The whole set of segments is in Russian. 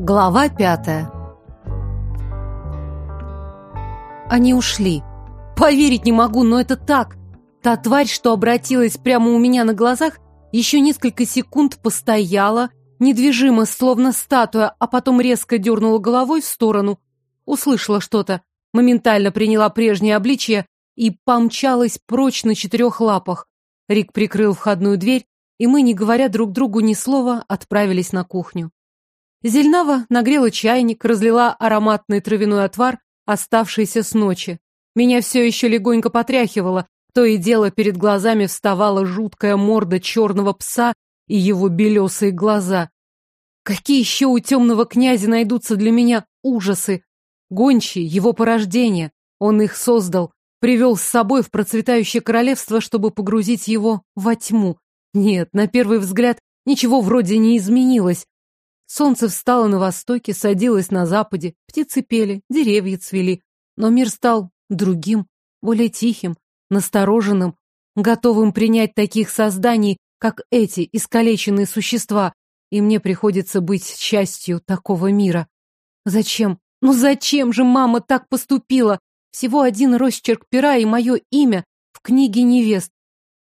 Глава пятая Они ушли. Поверить не могу, но это так. Та тварь, что обратилась прямо у меня на глазах, еще несколько секунд постояла, недвижимо, словно статуя, а потом резко дернула головой в сторону. Услышала что-то, моментально приняла прежнее обличье и помчалась прочь на четырех лапах. Рик прикрыл входную дверь, и мы, не говоря друг другу ни слова, отправились на кухню. Зельнава нагрела чайник, разлила ароматный травяной отвар, оставшийся с ночи. Меня все еще легонько потряхивало, то и дело перед глазами вставала жуткая морда черного пса и его белесые глаза. Какие еще у темного князя найдутся для меня ужасы? Гончие, его порождение. Он их создал, привел с собой в процветающее королевство, чтобы погрузить его во тьму. Нет, на первый взгляд ничего вроде не изменилось. Солнце встало на востоке, садилось на западе, птицы пели, деревья цвели. Но мир стал другим, более тихим, настороженным, готовым принять таких созданий, как эти искалеченные существа, и мне приходится быть частью такого мира. Зачем? Ну зачем же мама так поступила? Всего один росчерк пера и мое имя в книге невест.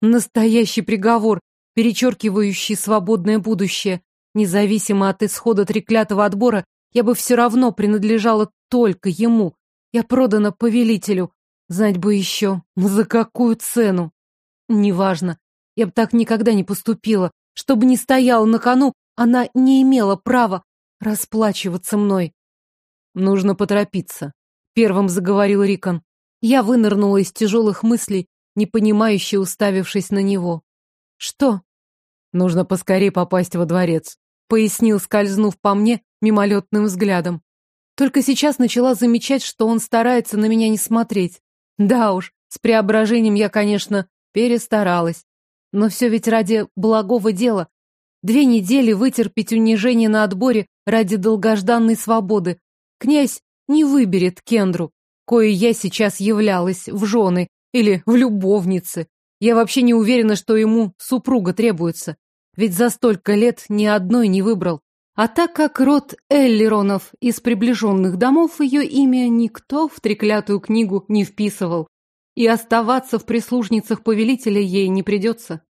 Настоящий приговор, перечеркивающий свободное будущее. Независимо от исхода треклятого отбора, я бы все равно принадлежала только ему. Я продана повелителю. Знать бы еще, за какую цену. Неважно. Я бы так никогда не поступила. Чтобы не стояла на кону, она не имела права расплачиваться мной. Нужно поторопиться. Первым заговорил Рикон. Я вынырнула из тяжелых мыслей, непонимающе уставившись на него. Что? Нужно поскорее попасть во дворец, пояснил, скользнув по мне мимолетным взглядом. Только сейчас начала замечать, что он старается на меня не смотреть. Да уж, с преображением я, конечно, перестаралась. Но все ведь ради благого дела. Две недели вытерпеть унижение на отборе ради долгожданной свободы. Князь не выберет Кендру, кое я сейчас являлась в жены или в любовницы. Я вообще не уверена, что ему супруга требуется. Ведь за столько лет ни одной не выбрал. А так как род Эллеронов из приближенных домов, ее имя никто в треклятую книгу не вписывал. И оставаться в прислужницах повелителя ей не придется.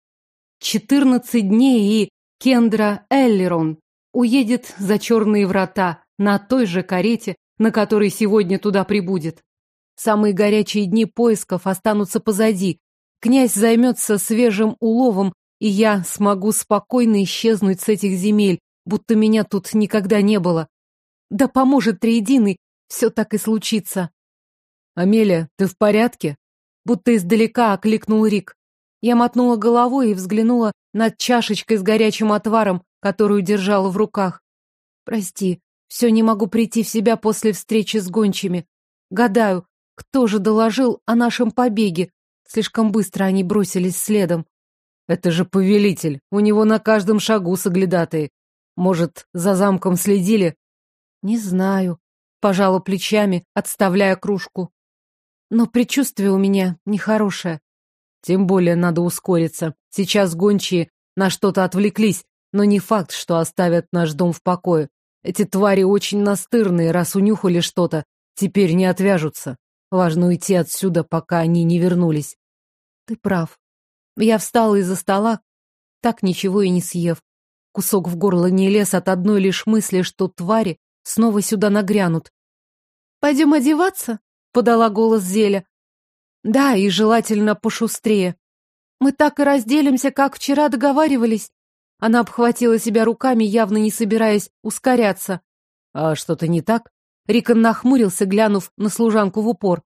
Четырнадцать дней и Кендра Эллерон уедет за черные врата на той же карете, на которой сегодня туда прибудет. Самые горячие дни поисков останутся позади. Князь займется свежим уловом, и я смогу спокойно исчезнуть с этих земель, будто меня тут никогда не было. Да поможет Триединый, все так и случится. Амелия, ты в порядке? Будто издалека окликнул Рик. Я мотнула головой и взглянула над чашечкой с горячим отваром, которую держала в руках. Прости, все не могу прийти в себя после встречи с гончими. Гадаю, кто же доложил о нашем побеге? Слишком быстро они бросились следом. Это же повелитель, у него на каждом шагу соглядатые. Может, за замком следили? Не знаю. Пожала плечами, отставляя кружку. Но предчувствие у меня нехорошее. Тем более надо ускориться. Сейчас гончие на что-то отвлеклись, но не факт, что оставят наш дом в покое. Эти твари очень настырные, раз унюхали что-то, теперь не отвяжутся. Важно уйти отсюда, пока они не вернулись. Ты прав. Я встала из-за стола, так ничего и не съев. Кусок в горло не лез от одной лишь мысли, что твари снова сюда нагрянут. «Пойдем одеваться?» — подала голос Зеля. «Да, и желательно пошустрее. Мы так и разделимся, как вчера договаривались». Она обхватила себя руками, явно не собираясь ускоряться. «А что-то не так?» Рикон нахмурился, глянув на служанку в упор.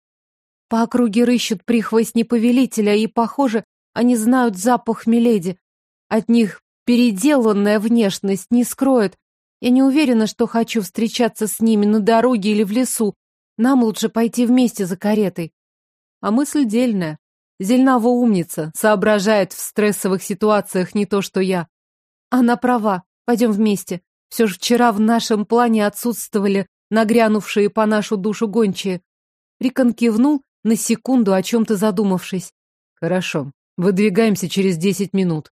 По округе рыщут прихвостни повелителя, и, похоже, они знают запах Миледи. От них переделанная внешность не скроет. Я не уверена, что хочу встречаться с ними на дороге или в лесу. Нам лучше пойти вместе за каретой. А мысль дельная. Зельнава умница, соображает в стрессовых ситуациях не то, что я. Она права, пойдем вместе. Все же вчера в нашем плане отсутствовали нагрянувшие по нашу душу гончие. Рикон кивнул, на секунду о чем-то задумавшись. Хорошо, выдвигаемся через десять минут.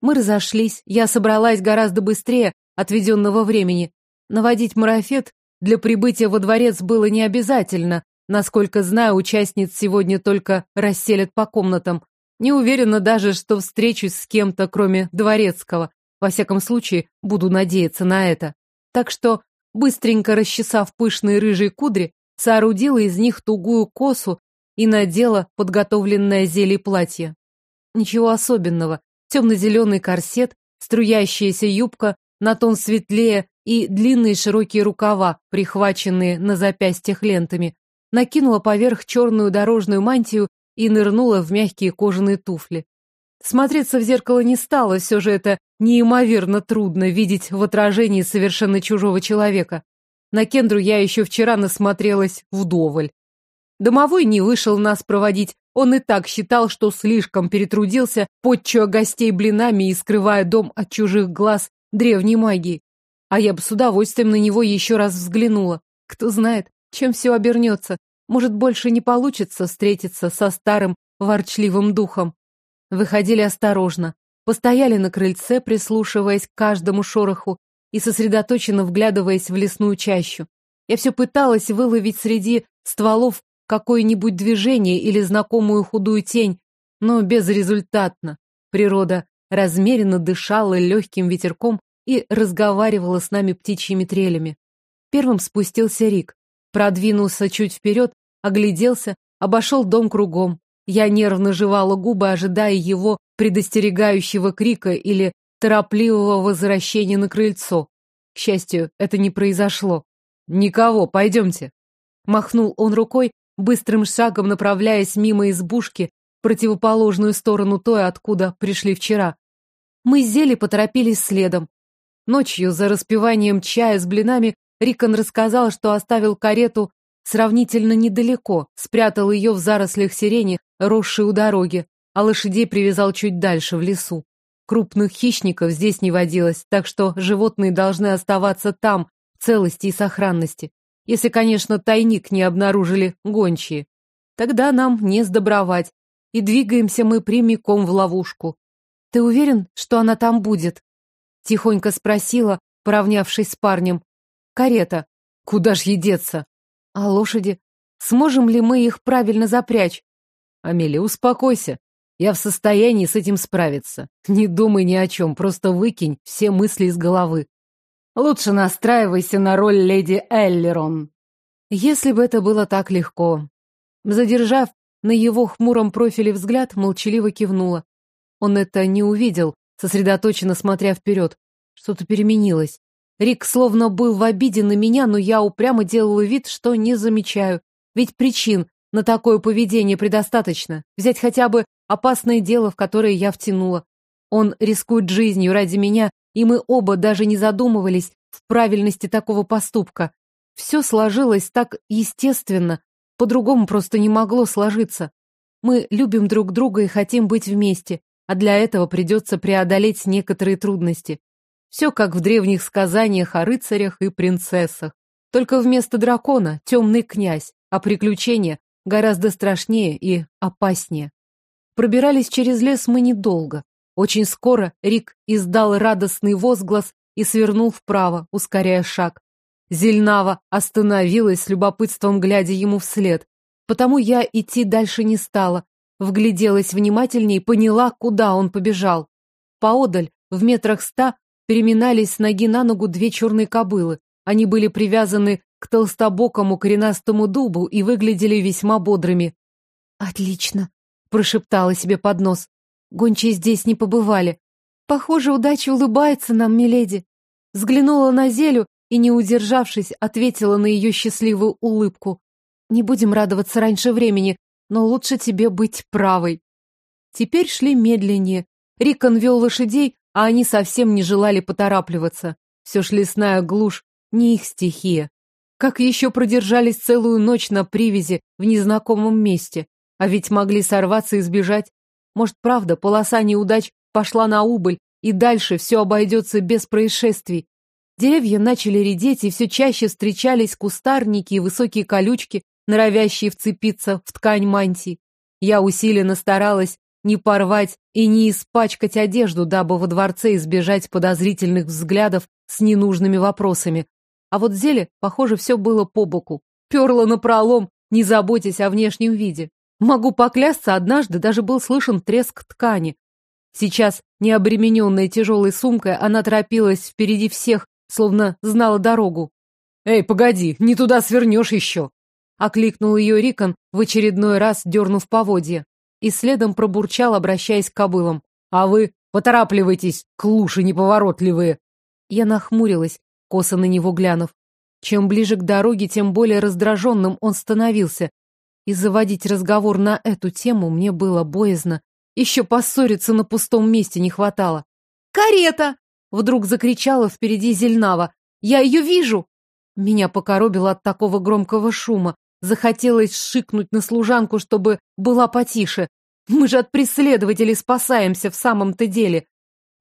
Мы разошлись, я собралась гораздо быстрее отведенного времени. Наводить марафет для прибытия во дворец было не обязательно. Насколько знаю, участниц сегодня только расселят по комнатам. Не уверена даже, что встречусь с кем-то, кроме дворецкого. Во всяком случае, буду надеяться на это. Так что, быстренько расчесав пышные рыжие кудри, соорудила из них тугую косу и надела подготовленное зелье платье. Ничего особенного. Темно-зеленый корсет, струящаяся юбка, на тон светлее и длинные широкие рукава, прихваченные на запястьях лентами. Накинула поверх черную дорожную мантию и нырнула в мягкие кожаные туфли. Смотреться в зеркало не стало, все же это неимоверно трудно видеть в отражении совершенно чужого человека. На Кендру я еще вчера насмотрелась вдоволь. Домовой не вышел нас проводить, он и так считал, что слишком перетрудился, подчуя гостей блинами и скрывая дом от чужих глаз древней магии. А я бы с удовольствием на него еще раз взглянула. Кто знает, чем все обернется. Может, больше не получится встретиться со старым ворчливым духом. Выходили осторожно, постояли на крыльце, прислушиваясь к каждому шороху и сосредоточенно вглядываясь в лесную чащу. Я все пыталась выловить среди стволов какое-нибудь движение или знакомую худую тень, но безрезультатно. Природа размеренно дышала легким ветерком и разговаривала с нами птичьими трелями. Первым спустился Рик, продвинулся чуть вперед, огляделся, обошел дом кругом. Я нервно жевала губы, ожидая его предостерегающего крика или торопливого возвращения на крыльцо. К счастью, это не произошло. «Никого, пойдемте!» Махнул он рукой, быстрым шагом направляясь мимо избушки противоположную сторону той, откуда пришли вчера. Мы с Зели поторопились следом. Ночью за распиванием чая с блинами Рикон рассказал, что оставил карету сравнительно недалеко, спрятал ее в зарослях сирени, росшей у дороги, а лошадей привязал чуть дальше, в лесу. Крупных хищников здесь не водилось, так что животные должны оставаться там, в целости и сохранности. Если, конечно, тайник не обнаружили гончие. Тогда нам не сдобровать, и двигаемся мы прямиком в ловушку. Ты уверен, что она там будет? Тихонько спросила, поравнявшись с парнем. Карета. Куда ж едеться? А лошади? Сможем ли мы их правильно запрячь? Амелия, успокойся. Я в состоянии с этим справиться. Не думай ни о чем, просто выкинь все мысли из головы. Лучше настраивайся на роль леди Эллерон. Если бы это было так легко. Задержав на его хмуром профиле взгляд, молчаливо кивнула. Он это не увидел, сосредоточенно смотря вперед. Что-то переменилось. Рик словно был в обиде на меня, но я упрямо делала вид, что не замечаю. Ведь причин на такое поведение предостаточно. Взять хотя бы опасное дело, в которое я втянула. Он рискует жизнью ради меня, и мы оба даже не задумывались в правильности такого поступка. Все сложилось так естественно, по-другому просто не могло сложиться. Мы любим друг друга и хотим быть вместе, а для этого придется преодолеть некоторые трудности. Все как в древних сказаниях о рыцарях и принцессах. Только вместо дракона темный князь, а приключения гораздо страшнее и опаснее. Пробирались через лес мы недолго. Очень скоро Рик издал радостный возглас и свернул вправо, ускоряя шаг. Зельнава остановилась с любопытством, глядя ему вслед. Потому я идти дальше не стала. Вгляделась внимательнее и поняла, куда он побежал. Поодаль, в метрах ста, переминались с ноги на ногу две черные кобылы. Они были привязаны к толстобокому коренастому дубу и выглядели весьма бодрыми. «Отлично!» — прошептала себе под нос. Гончие здесь не побывали. Похоже, удача улыбается нам, миледи. Взглянула на Зелю и, не удержавшись, ответила на ее счастливую улыбку. Не будем радоваться раньше времени, но лучше тебе быть правой. Теперь шли медленнее. Рикон вел лошадей, а они совсем не желали поторапливаться. Все ж лесная глушь, не их стихия. Как еще продержались целую ночь на привязи в незнакомом месте, а ведь могли сорваться и сбежать. Может, правда, полоса неудач пошла на убыль, и дальше все обойдется без происшествий. Деревья начали редеть, и все чаще встречались кустарники и высокие колючки, норовящие вцепиться в ткань мантии. Я усиленно старалась не порвать и не испачкать одежду, дабы во дворце избежать подозрительных взглядов с ненужными вопросами. А вот зеле, похоже, все было по боку. Перла напролом, не заботясь о внешнем виде. Могу поклясться, однажды даже был слышен треск ткани. Сейчас, не обремененная тяжелой сумкой, она торопилась впереди всех, словно знала дорогу. «Эй, погоди, не туда свернешь еще!» Окликнул ее Рикон, в очередной раз дернув поводья. И следом пробурчал, обращаясь к кобылам. «А вы поторапливайтесь, клуши неповоротливые!» Я нахмурилась, косо на него глянув. Чем ближе к дороге, тем более раздраженным он становился. И заводить разговор на эту тему мне было боязно. Еще поссориться на пустом месте не хватало. «Карета!» — вдруг закричала впереди Зельнава. «Я ее вижу!» Меня покоробило от такого громкого шума. Захотелось шикнуть на служанку, чтобы была потише. Мы же от преследователей спасаемся в самом-то деле.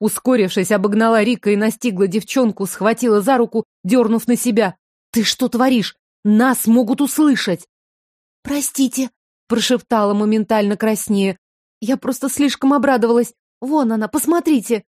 Ускорившись, обогнала Рика и настигла девчонку, схватила за руку, дернув на себя. «Ты что творишь? Нас могут услышать!» «Простите», — прошептала моментально краснее. «Я просто слишком обрадовалась. Вон она, посмотрите!»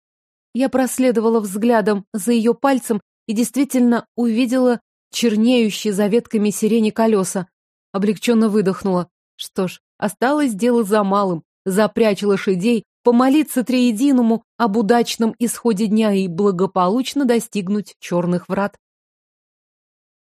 Я проследовала взглядом за ее пальцем и действительно увидела чернеющие за ветками сирени колеса. Облегченно выдохнула. Что ж, осталось дело за малым. Запрячь лошадей, помолиться триединому об удачном исходе дня и благополучно достигнуть черных врат.